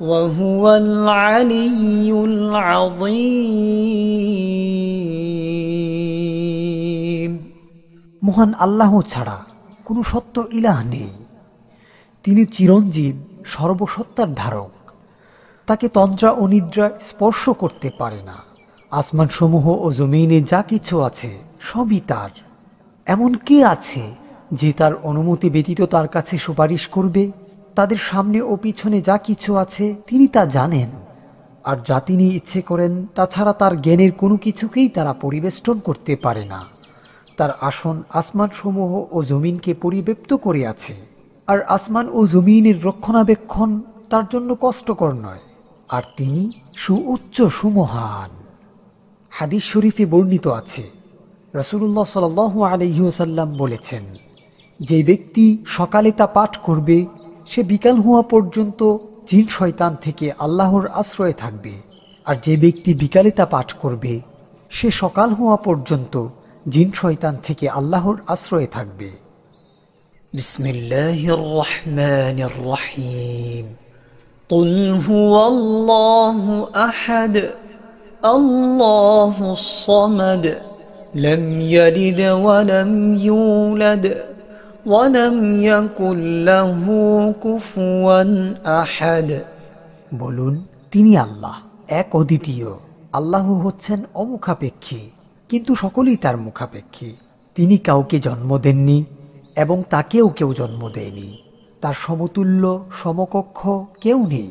وهو العلي العظيم মহান আল্লাহ ছাড়া কোনো সত্য ইলাহ নেই তিনি চিরঞ্জীব সর্বসত্তার ধারক তাকে তন্দ্রা ও নিদ্রা স্পর্শ করতে পারে না আসমানসমূহ ও জমিনে যা কিছু আছে সবই তার এমন কে আছে যে তার অনুমতি ব্যতীত তার কাছে সুপারিশ করবে তাদের সামনে ও পিছনে যা কিছু আছে তিনি তা জানেন। আর যা তিনি ইচ্ছে করেন, তাছাড়া তার জ্ঞানের কোনো কিছুকেই তারা পরিবেষ্টন করতে পারে না। তার আসন আসমানসমূহ ও জমিনকে পরিব্যাপ্ত করে আছে। আর আসমান ও জমিনের রক্ষণাবেক্ষণ তার জন্য কষ্টকর নয়। আর তিনি সুউচ্চ, সুমহান। হাদিস শরীফে বর্ণিত আছে রসুল্লাহ সাল আলহিউসাল্লাম বলেছেন, যে ব্যক্তি সকালে তা পাঠ করবে সে বিকাল হওয়া পর্যন্ত জিন শয়তান থেকে আল্লাহর আশ্রয়ে থাকবে আর যে ব্যক্তি বিকালে তা পাঠ করবে সে সকাল হওয়া পর্যন্ত জিন শয়তান থেকে আল্লাহর আশ্রয়ে থাকবে بسم الله الرحمن الرحيم قل هو الله أحد الله الصمد لم يلد ولم يولد ولم يكن له كفوا أحد বলুন তিনি আল্লাহ এক অদ্বিতীয় আল্লাহ হচ্ছেন অমুখাপেক্ষী কিন্তু সকলেই তার মুখাপেক্ষী তিনি কাউকে জন্ম দেননি এবং তাকেও কেউ জন্ম দেয়নি তার সমতুল্য সমকক্ষ কেউ নেই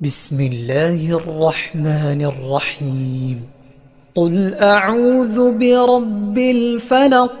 بسم الله الرحمن الرحيم قل أعوذ برب الفلق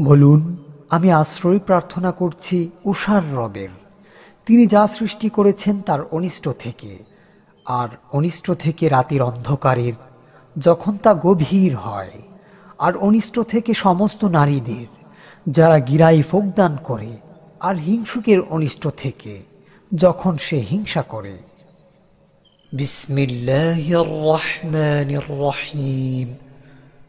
বলুন, আমি আশ্রয় প্রার্থনা করছি উষার রবের। তিনি যা সৃষ্টি করেছেন তার অনিষ্ট থেকে, আর অনিষ্ট থেকে রাতের অন্ধকারের যখন তা গভীর হয়, আর অনিষ্ট থেকে সমস্ত নারীদের যারা গিরাই ফোকদান করে, আর হিংসুকের অনিষ্ট থেকে যখন সে হিংসা করে। বিসমিল্লাহ রহমান রহিম।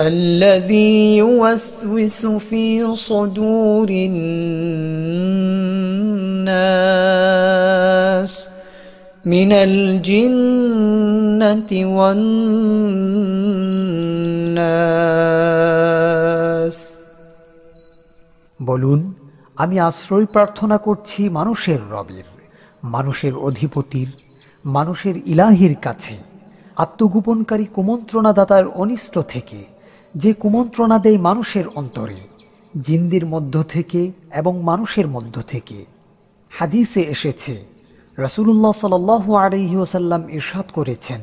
الذي يوسوس في صدور الناس من الجنة والناس বলুন আমি আশ্রয় প্রার্থনা করছি মানুষের রবের মানুষের অধিপতির মানুষের ইলাহির কাছে আত্মগোপনকারী কুমন্ত্রণাদাতার অনিষ্ট থেকে যে কুমন্ত্রণা দেয় মানুষের অন্তরে, জিন্দির মধ্য থেকে এবং মানুষের মধ্য থেকে। হাদিসে এসেছে রসুল্লাহ সাল আলহিউসাল্লাম ইরশাদ করেছেন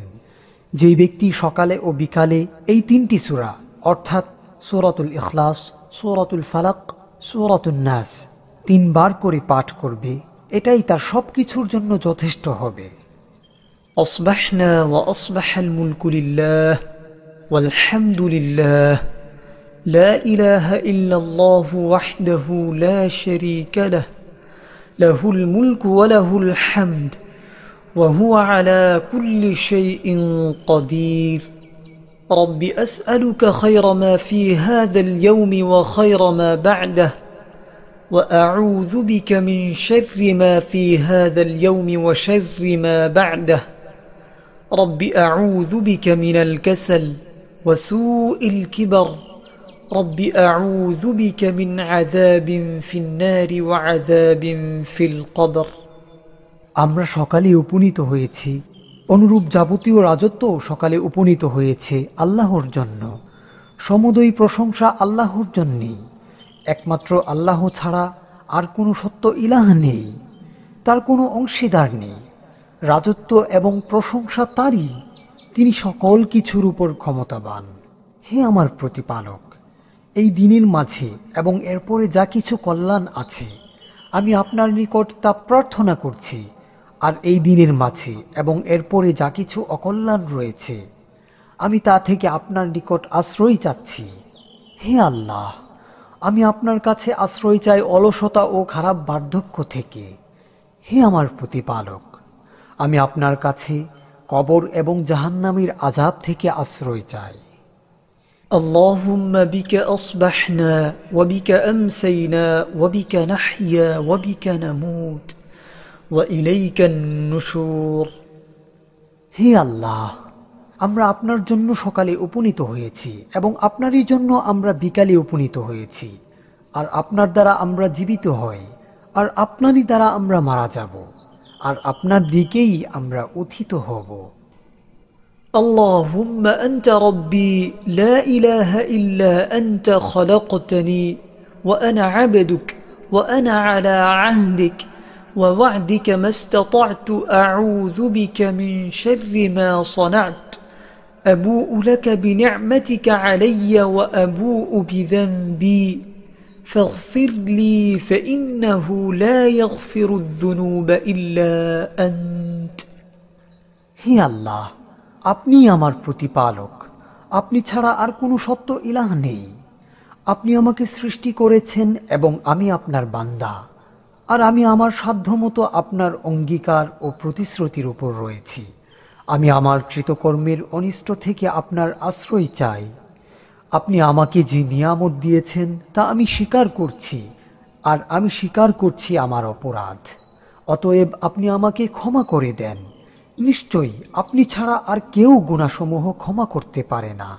যেই ব্যক্তি সকালে ও বিকালে এই তিনটি সুরা, অর্থাৎ সোরাতুল ইখলাস, সুরাতুল ফালাক সোরাতুল নাস, তিনবার করে পাঠ করবে, এটাই তার সব কিছুর জন্য যথেষ্ট হবে। অসবাহনা ওয়া অসবাহ মুলকুলিল্লাহ والحمد لله. لا إله إلا الله وحده لا شريك له. له الملك وله الحمد. وهو على كل شيء قدير. رب أسألك خير ما في هذا اليوم وخير ما بعده. وأعوذ بك من شر ما في هذا اليوم وشر ما بعده. رب أعوذ بك من الكسل. وسوء الكبر رب أعوذ بك من عذاب في النار وعذاب في القبر আমরা সকালে উপনীত হয়েছি অনুরূপ যাবতীয় রাজত্বও সকালে উপনীত হয়েছে আল্লাহর জন্য সমুদয় প্রশংসা আল্লাহর জন্যেই একমাত্র আল্লাহ ছাড়া আর কোনো সত্য ইলাহ নেই তার কোনো অংশীদার নেই রাজত্ব এবং প্রশংসা তারই তিনি সকল কিছুর উপর ক্ষমতাবান। হে আমার প্রতিপালক, এই দিনের মাঝে এবং এরপরে যা কিছু কল্যাণ আছে, আমি আপনার নিকট তা প্রার্থনা করছি। আর এই দিনের মাঝে এবং এরপরে যা কিছু অকল্যাণ রয়েছে, আমি তা থেকে আপনার নিকট আশ্রয় চাচ্ছি। হে আল্লাহ, আমি আপনার কাছে আশ্রয় চাই অলসতা ও খারাপ বার্ধক্য থেকে। হে আমার প্রতিপালক, আমি আপনার কাছে কবর এবং জাহান্নামের আজাব থেকে আশ্রয় চাই اللهم بك أصبحنا وبك أمسينا وبك نحيا وبك نموت وإليك النشور হে আল্লাহ আমরা আপনার জন্য সকালে উপনীত হয়েছি এবং আপনারই জন্য আমরা বিকালে উপনীত হয়েছি আর আপনার দ্বারা আমরা জীবিত হই আর আপনারই দ্বারা আমরা মারা যাব আর আপনার দিকেই আমরা উথিত হব اللهم أنت ربي لا إله إلا أنت خلقتني وأنا عبدك وأنا على عهدك ووعدك ما استطعت أعوذ بك من شر ما صنعت أبوء لك بنعمتك علي وأبوء بذنبي فاغفر لي فإنه لا يغفر الذنوب إلا أنت হে আল্লাহ আপনি আমার প্রতিপালক আপনি ছাড়া আর কোনো সত্য ইলাহ নেই আপনি আমাকে সৃষ্টি করেছেন এবং আমি আপনার বান্দা আর আমি আমার সাধ্যমতো আপনার অঙ্গীকার ও প্রতিশ্রুতির উপর রয়েছি আমি আমার কৃতকর্মের অনিষ্ট থেকে আপনার আশ্রয় চাই আপনি আমাকে যে নিয়ামত দিয়েছেন, তা আমি স্বীকার করছি, আর আমি স্বীকার করছি আমার অপরাধ। অতএব আপনি আমাকে ক্ষমা করে দেন। নিশ্চয়ই আপনি ছাড়া আর কেউ গুণাসমূহ ক্ষমা করতে পারে না।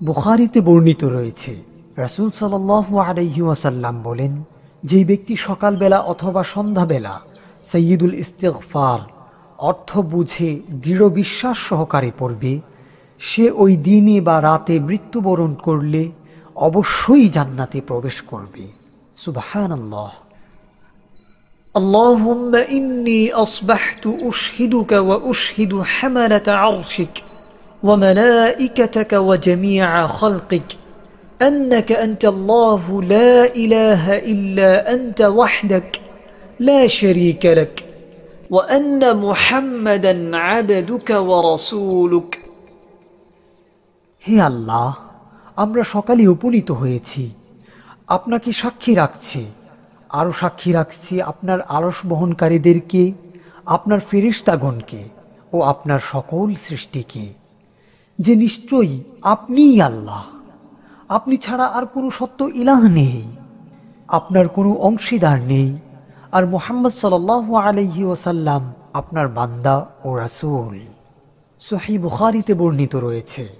বুখারিতে বর্ণিত রয়েছে, রাসুল সাল আলাইহি ওয়াসাল্লাম বলেন যেই ব্যক্তি সকালবেলা অথবা সন্ধ্যাবেলা সৈয়দুল ইস্তেগফার, অর্থ বুঝে দৃঢ় বিশ্বাস সহকারে পড়বে সে ওই দিনে বা রাতে মৃত্যুবরণ করলে অবশ্যই জান্নাতে প্রবেশ করবে সুবাহান اللهم إني أصبحت أشهدك وأشهد حملة عرشك وملائكتك وجميع خلقك أنك أنت الله لا إله إلا أنت وحدك لا شريك لك وأن محمدا عبدك ورسولك হে আল্লাহ, আমরা সকালে উপনীত হয়েছি। আপনাকে সাক্ষী রাখছি। আরও সাক্ষী রাখছি আপনার আরস বহনকারীদেরকে, আপনার ফেরিস্তাগণকে ও আপনার সকল সৃষ্টিকে। যে নিশ্চয়ই আপনিই আল্লাহ। আপনি ছাড়া আর কোনো সত্য ইলাহ নেই। আপনার কোনো অংশীদার নেই। আর মোহাম্মদ সাল আলহি ওসাল্লাম আপনার বান্দা ও রাসুল। সোহি বুখারিতে বর্ণিত রয়েছে।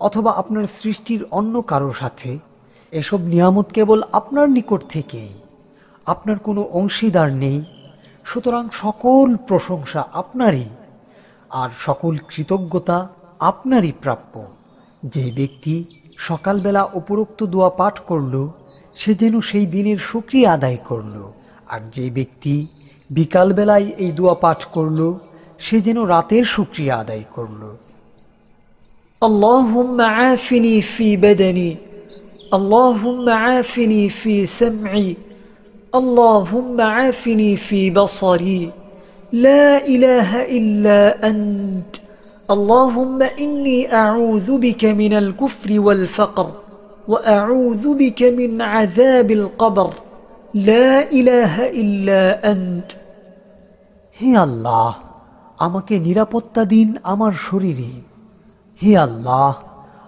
অথবা আপনার সৃষ্টির অন্য কারোর সাথে, এসব নিয়ামত কেবল আপনার নিকট থেকেই। আপনার কোনো অংশীদার নেই, সুতরাং সকল প্রশংসা আপনারই, আর সকল কৃতজ্ঞতা আপনারই প্রাপ্য। যে ব্যক্তি সকালবেলা উপরোক্ত দোয়া পাঠ করল, সে যেন সেই দিনের সুক্রিয়া আদায় করল, আর যে ব্যক্তি বিকালবেলায় এই দোয়া পাঠ করল, সে যেন রাতের সুক্রিয়া আদায় করল। اللهم عافني في بدني اللهم عافني في سمعي اللهم عافني في بصري لا إله إلا أنت اللهم إني أعوذ بك من الكفر والفقر وأعوذ بك من عذاب القبر لا إله إلا أنت হে আল্লাহ আমাকে নিরাপত্তা দিন আমার শরীরে হে আল্লাহ,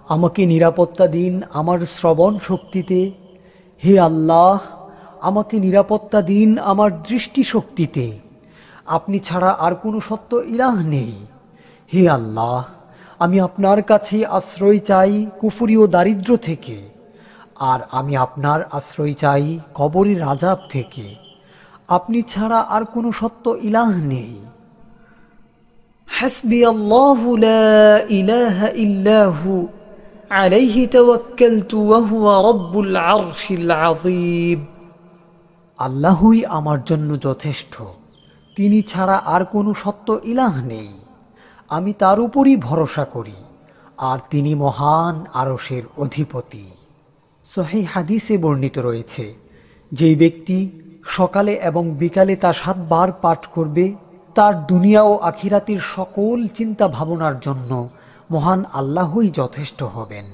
আমাকে নিরাপত্তা দিন আমার শ্রবণ শক্তিতে। হে আল্লাহ, আমাকে নিরাপত্তা দিন আমার দৃষ্টি শক্তিতে। আপনি ছাড়া আর কোনো সত্য ইলাহ নেই। হে আল্লাহ, আমি আপনার কাছে আশ্রয় চাই কুফুরি ও দারিদ্র থেকে, আর আমি আপনার আশ্রয় চাই কবরের আজাব থেকে। আপনি ছাড়া আর কোনো সত্য ইলাহ নেই। حسبي الله لا إله إلا هو عليه توكلت وهو رب العرش العظيم আল্লাহই আমার জন্য যথেষ্ট তিনি ছাড়া আর কোনো সত্য ইলাহ নেই আমি তার উপরই ভরসা করি আর তিনি মহান আরসের অধিপতি সহি হাদিসে বর্ণিত রয়েছে যেই ব্যক্তি সকালে এবং বিকালে তা সাতবার পাঠ করবে তার দুনিয়া ও আখিরাতির সকল চিন্তা ভাবনার জন্য মহান আল্লাহই যথেষ্ট হবেন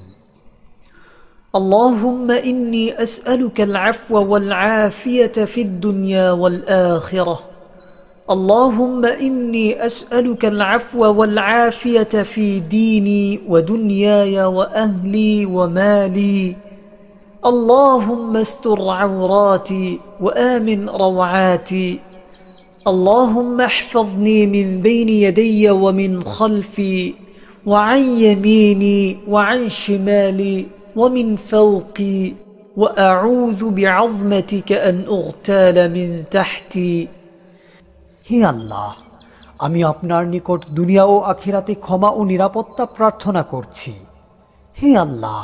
اللهم إني أسألك العفو والعافية في الدنيا والآخرة اللهم إني أسألك العفو والعافية في ديني ودنياي وأهلي ومالي اللهم استر عوراتي وآمن روعاتي اللهم احفظني من بين يدي ومن خلفي وعن يميني وعن شمالي ومن فوقي وأعوذ بعظمتك أن أغتال من تحتي হে আল্লাহ আমি আপনার নিকট দুনিয়া ও আখিরাতে ক্ষমা ও নিরাপত্তা প্রার্থনা করছি হে আল্লাহ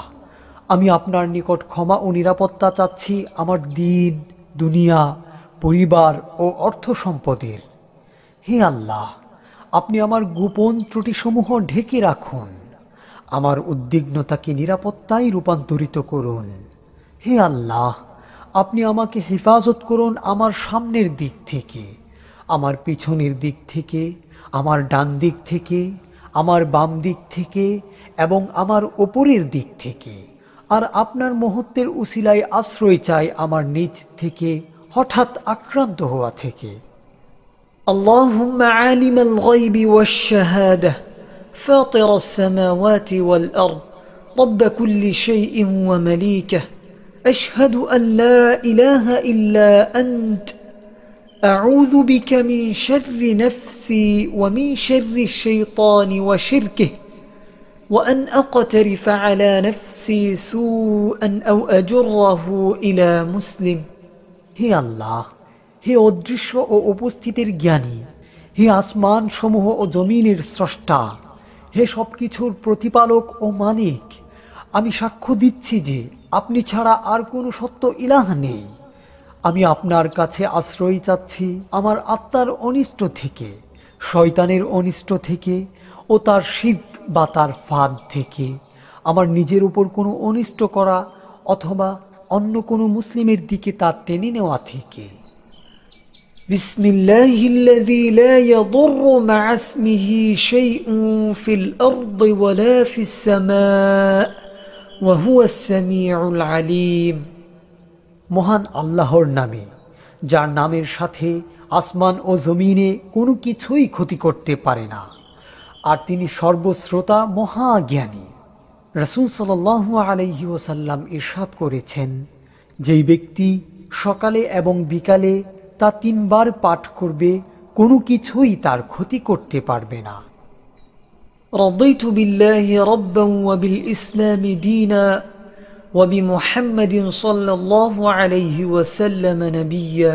আমি আপনার নিকট ক্ষমা ও নিরাপত্তা চাচ্ছি আমার দিন দুনিয়া পরিবার ও অর্থ সম্পদের। হে আল্লাহ, আপনি আমার গোপন ত্রুটিসমূহ ঢেকে রাখুন। আমার উদ্বিগ্নতাকে নিরাপত্তায় রূপান্তরিত করুন। হে আল্লাহ, আপনি আমাকে হেফাজত করুন আমার সামনের দিক থেকে, আমার পিছনের দিক থেকে, আমার ডান দিক থেকে, আমার বাম দিক থেকে এবং আমার ওপরের দিক থেকে। আর আপনার মুহূর্তের উসিলায় আশ্রয় চাই আমার নিজ থেকে হঠাৎ আক্রান্ত হওয়া থেকে اللهم عالم الغيب والشهادة فاطر السماوات والأرض رب كل شيء ومليكه أشهد أن لا إله إلا أنت أعوذ بك من شر نفسي ومن شر الشيطان وشركه وأن أقترف على نفسي سوءا أو أجره إلى مسلم হে আল্লাহ, হে অদৃশ্য ও উপস্থিতির জ্ঞানী, হে আসমান সমূহ ও জমিনের স্রষ্টা, হে সবকিছুর প্রতিপালক ও মালিক, আমি সাক্ষ্য দিচ্ছি যে আপনি ছাড়া আর কোনো সত্য ইলাহ নেই। আমি আপনার কাছে আশ্রয় চাচ্ছি আমার আত্মার অনিষ্ট থেকে, শয়তানের অনিষ্ট থেকে ও তার শীত বা তার ফাঁদ থেকে। আমার নিজের উপর কোনো অনিষ্ট করা অথবা অন্য কোনো মুসলিমের দিকে তা টেনে নেওয়া থেকে بسم الله الذي لا يضر مع اسمه شيء في الأرض ولا في السماء وهو السميع العليم মহান আল্লাহর নামে যার নামের সাথে আসমান ও জমিনে কোনো কিছুই ক্ষতি করতে পারে না আর তিনি সর্বশ্রোতা মহাজ্ঞানী রসুল সাল আলহি ওসাল্লাম ইরশাদ করেছেন যেই ব্যক্তি সকালে এবং বিকালে তা তিনবার পাঠ করবে কোনো কিছুই তার ক্ষতি করতে পারবে না رضيت بالله ربا وبالإسلام دينا وبمحمد صلى الله عليه وسلم نبيا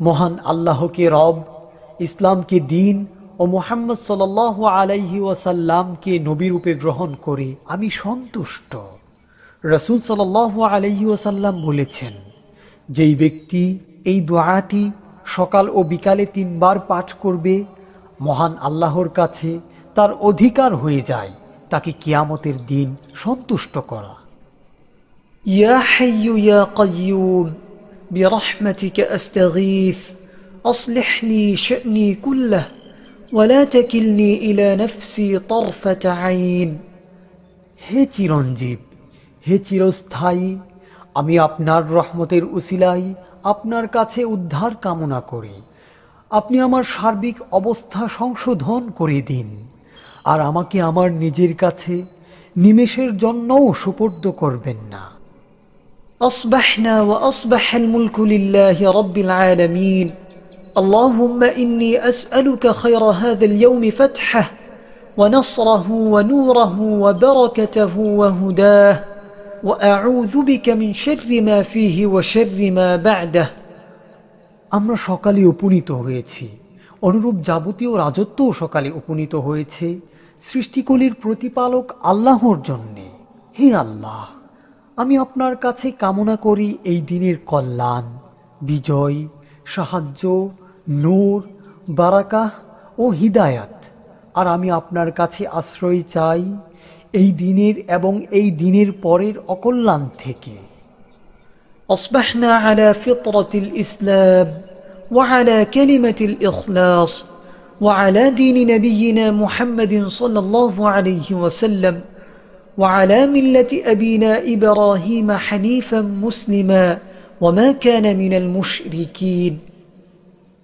মহান আল্লাহকে রব ইসলামকে দিন ও মোহাম্মদ সাল আলাইহি ওয়াসাল্লামকে নবীরূপে গ্রহণ করে আমি সন্তুষ্ট রসুল সাল আলাইহি ওয়াসাল্লাম বলেছেন যেই ব্যক্তি এই দোয়াটি সকাল ও বিকালে তিনবার পাঠ করবে মহান আল্লাহর কাছে তার অধিকার হয়ে যায় তাকে কিয়ামতের দিন সন্তুষ্ট করা يا حي يا قيوم برحمتك أستغيث أصلح لي شأني كله ولا تكلني إلى نفسي طرفة عين হে চিরঞ্জীব হে চিরস্থায়ী আমি আপনার রহমতের উসিলাই আপনার কাছে উদ্ধার কামনা করি আপনি আমার সার্বিক অবস্থা সংশোধন করে দিন আর আমাকে আমার নিজের কাছে নিমেষের জন্যও সুপর্দ করবেন না أصبحنا وأصبح الملك لله رب العالمين اللهم إني أسألك خير هذا اليوم فتحه ونصره ونوره وبركته وهداه وأعوذ بك من شر ما فيه وشر ما بعده আমরা সকালে উপনীত হয়েছি অনুরূপ যাবতীয় রাজত্বও সকালে উপনীত হয়েছে সৃষ্টিকলির প্রতিপালক আল্লাহর জন্যে হে আল্লাহ আমি আপনার কাছে কামনা করি এই দিনের কল্যাণ বিজয় সাহায্য নূর বারাকাহ ও হিদায়াত আর আমি আপনার কাছে আশ্রয় চাই এই দিনের এবং এই দিনের পরের অকল্যাণ থেকে أصبحنا على فطرة الإسلام وعلى كلمة الإخلاص وعلى دين نبينا محمد صلى الله عليه وسلم وعلى ملة أبينا إبراهيم حنيفا مسلما وما كان من المشركين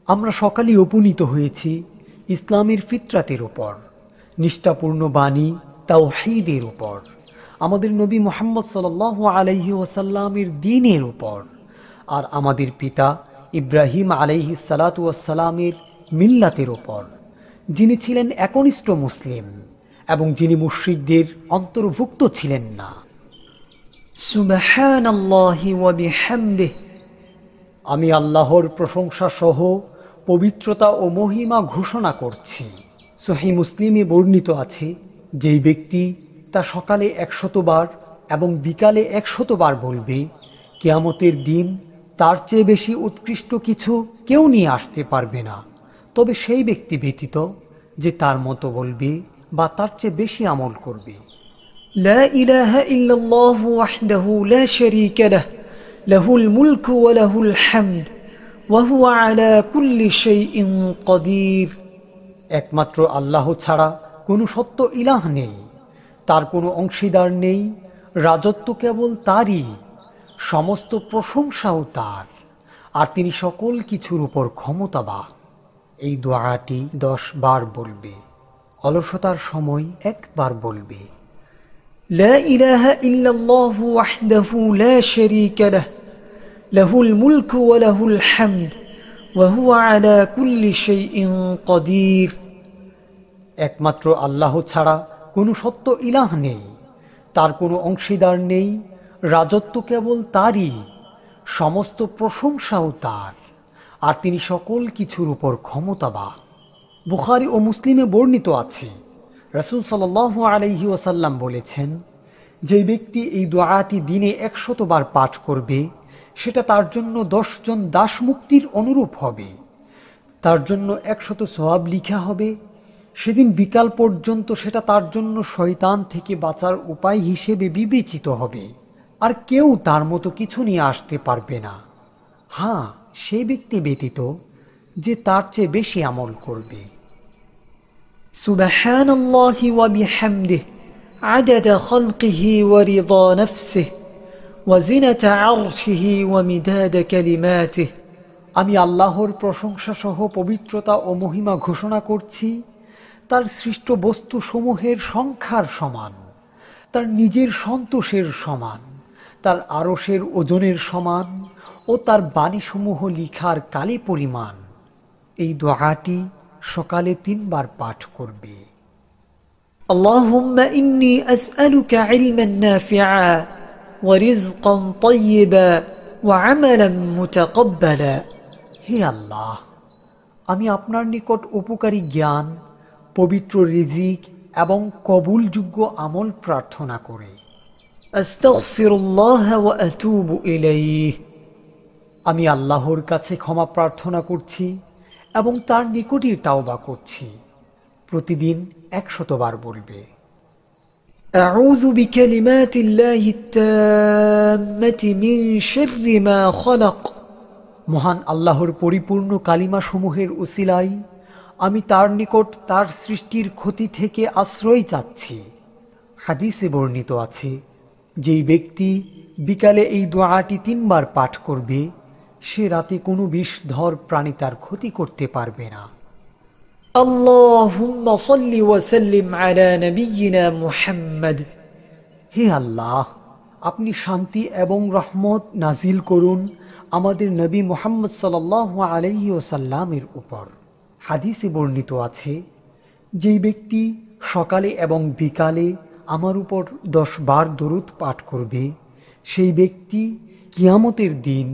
আমরা সকালে উপনীত হয়েছি ইসলামের ফিতরাতের উপর, নিষ্ঠাপূর্ণ বাণী তাওহীদের উপর, আমাদের নবী মোহাম্মদ সাল আলাইহি ওসাল্লামের দিনের উপর, আর আমাদের পিতা ইব্রাহিম আলাইহি সালাতামের মিল্লাতের উপর, যিনি ছিলেন একনিষ্ঠ মুসলিম এবং যিনি মুশ্রিকদের অন্তর্ভুক্ত ছিলেন না। আমি আল্লাহর প্রশংসা সহ পবিত্রতা ও মহিমা ঘোষণা করছি। সোহি মুসলিমে বর্ণিত আছে, যেই ব্যক্তি তা সকালে একশতবার এবং বিকালে একশতবার বলবে, কেয়ামতের দিন তার চেয়ে বেশি উৎকৃষ্ট কিছু কেউ নিয়ে আসতে পারবে না। তবে সেই ব্যক্তি ব্যতীত যে তার মতো বলবে বা তার চেয়ে বেশি আমল করবে। لا إله إلا الله وحده لا شريك له له الملك وله الحمد কুল্লি সেই একমাত্র আল্লাহ ছাড়া কোনো সত্য ইলাহ নেই, তার কোনো অংশীদার নেই, রাজত্ব কেবল তারই, সমস্ত প্রশংসাও তার, আর তিনি সকল কিছুর উপর ক্ষমতাবান। এই দোয়াটি দশ বার বলবে, অলসতার সময় একবার বলবে। لا إله إلا الله وحده لا شريك له الملك وله الحمد وهو على كل شيء قدير একমাত্র আল্লাহ ছাড়া কোনো সত্য ইলাহ নেই তার কোনো অংশীদার নেই রাজত্ব কেবল তারই সমস্ত প্রশংসাও তার আর তিনি সকল কিছুর উপর ক্ষমতাবা বুখারি ও মুসলিমে বর্ণিত আছে রসুল সাল আলহি ওসাল্লাম বলেছেন যে ব্যক্তি এই দোয়াটি দিনে একশতবার পাঠ করবে সেটা তার জন্য দশজন দাসমুক্তির অনুরূপ হবে তার জন্য একশত সোয়াব লিখা হবে সেদিন বিকাল পর্যন্ত সেটা তার জন্য শয়তান থেকে বাঁচার উপায় হিসেবে বিবেচিত হবে আর কেউ তার মতো কিছু নিয়ে আসতে পারবে না হ্যাঁ সে ব্যক্তি ব্যতীত যে তার চেয়ে বেশি আমল করবে سبحان الله وبحمده عدد خلقه ورضا نفسه وزنة عرشه ومداد كلماته আমি আল্লাহর প্রশংসা সহ পবিত্রতা ও মহিমা ঘোষণা করছি তার সৃষ্ট বস্তুসমূহের সংখ্যার সমান তার নিজের সন্তোষের সমান তার আরসের ওজনের সমান ও তার বাণীসমূহ লিখার কালে পরিমাণ এই দোয়াটি সকালে তিনবার পাঠ করবে اللهم إني أسألك علما نافعا ورزقا طيبا وعملا متقبلا হে আল্লাহ আমি আপনার নিকট উপকারী জ্ঞান পবিত্র রিজিক এবং কবুলযোগ্য আমল প্রার্থনা করে أستغفر الله وأتوب إليه আমি আল্লাহর কাছে ক্ষমা প্রার্থনা করছি এবং তার নিকটই তাওবা করছি প্রতিদিন একশতবার বলবে أعوذ بكلمات الله التامة من شر ما خلق মহান আল্লাহর পরিপূর্ণ কালিমাসমূহের উসিলাই আমি তার নিকট তার সৃষ্টির ক্ষতি থেকে আশ্রয় চাচ্ছি হাদিসে বর্ণিত আছে যেই ব্যক্তি বিকালে এই দোয়াটি তিনবার পাঠ করবে সে রাতে কোনো বিষধর প্রাণী তার ক্ষতি করতে পারবে না اللهم صل وسلم على نبينا محمد হে আল্লাহ আপনি শান্তি এবং রহমত নাজিল করুন আমাদের নবী মোহাম্মদ সাল আলহি ওসাল্লামের উপর হাদিসে বর্ণিত আছে যেই ব্যক্তি সকালে এবং বিকালে আমার উপর দশ বার দরুদ পাঠ করবে সেই ব্যক্তি কিয়ামতের দিন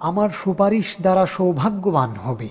আমার সুপারিশ দ্বারা সৌভাগ্যবান হবে